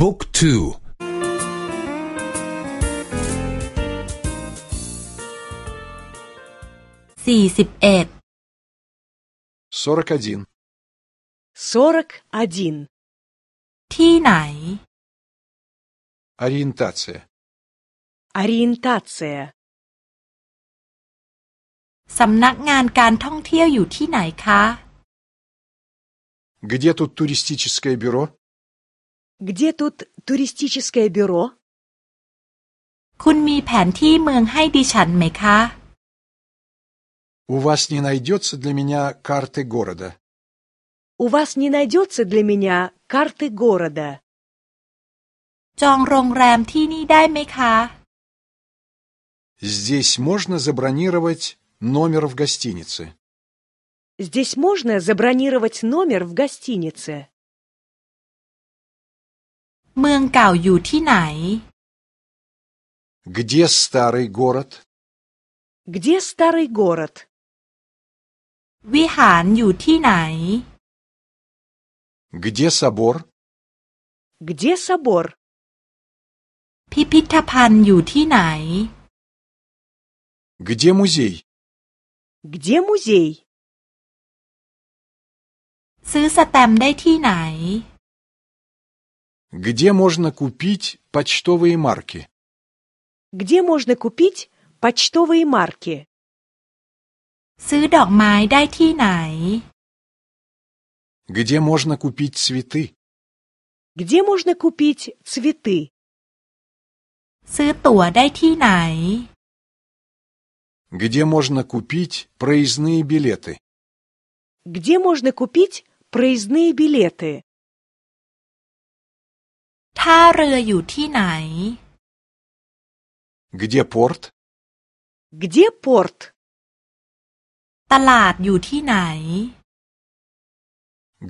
บุ๊กทูสี่สิบเอ็ด 41. 41. ที่ไหน Ориентация. Ориентация. สำนักงานการท่องเที่ยวอยู่ที่ไหนคะ Где тут туристическое бюро? Где тут туристическое бюро? คุณมีแผนที่เมืองให้ดิฉันไหมคะ У вас не найдется для меня карты города. У вас не найдется для меня карты города. จองโรงแรมที่นี่ได้ไหมคะ Здесь можно забронировать номер в гостинице. Здесь можно забронировать номер в гостинице. เมืองเก่าอยู่ที่ไหน Где старый город? Где старый город? วิหารอยู่ที่ไหน Где собор? Где собор? พิพิธภัณฑ์อยู่ที่ไหน Где музей? Где музей? ซื้อสแตมป์ได้ที่ไหน Где можно купить почтовые марки? Где можно купить почтовые марки? ซื้อดอกไม้ได้ที่ไหน Где можно купить цветы? Где можно купить цветы? ซื้อตั๋วได้ที่ไหน Где можно купить проездные билеты? Где можно купить проездные билеты? ท่าเรืออยู่ที่ไหน Где порт? Где порт? ตลาดอยู่ที่ไหน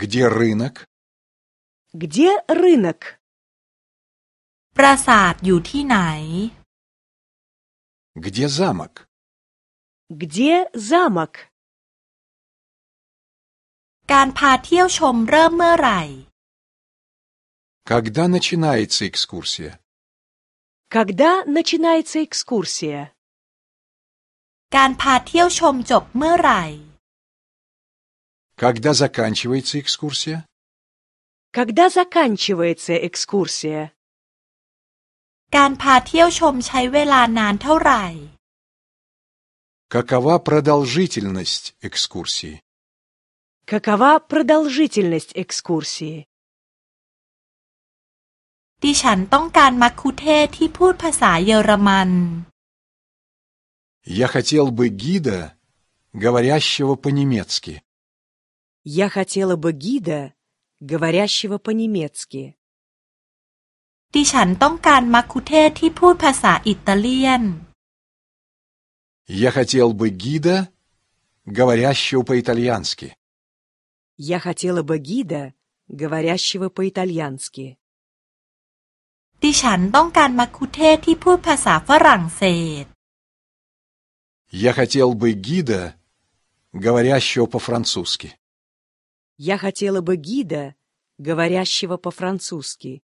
Где рынок? Где рынок? ปราสาทอยู่ที่ไหน Где замок? Где замок? การพาเที่ยวชมเริ่มเมื่อไหร่ Когда начинается экскурсия? Когда начинается экскурсия? การพาเที่ยวชมจบเมื่อไหร่ Когда заканчивается экскурсия? Когда заканчивается экскурсия? การพาเที่ยวชมใช้เวลานานเท่าไหร่ Какова продолжительность экскурсии? Какова продолжительность экскурсии? ดิฉันต้องการมัคคุเทศก์ที่พูดภาษาเยอรมัน Я хотел бы гида, говорящего по-немецки. Я хотела бы гида, говорящего по-немецки. ดิฉันต้องการมัคคุเทศก์ที่พูดภาษาอิตาเลียน Я хотел бы гида, говорящего по-итальянски. Я хотела бы гида, говорящего по-итальянски. ดิฉันต้องการมัคคุเทศก์ที่พูดภาษาฝรั่งเศส Я хотел бы гида, говорящего по-французски. Я хотела бы гида, говорящего по-французски.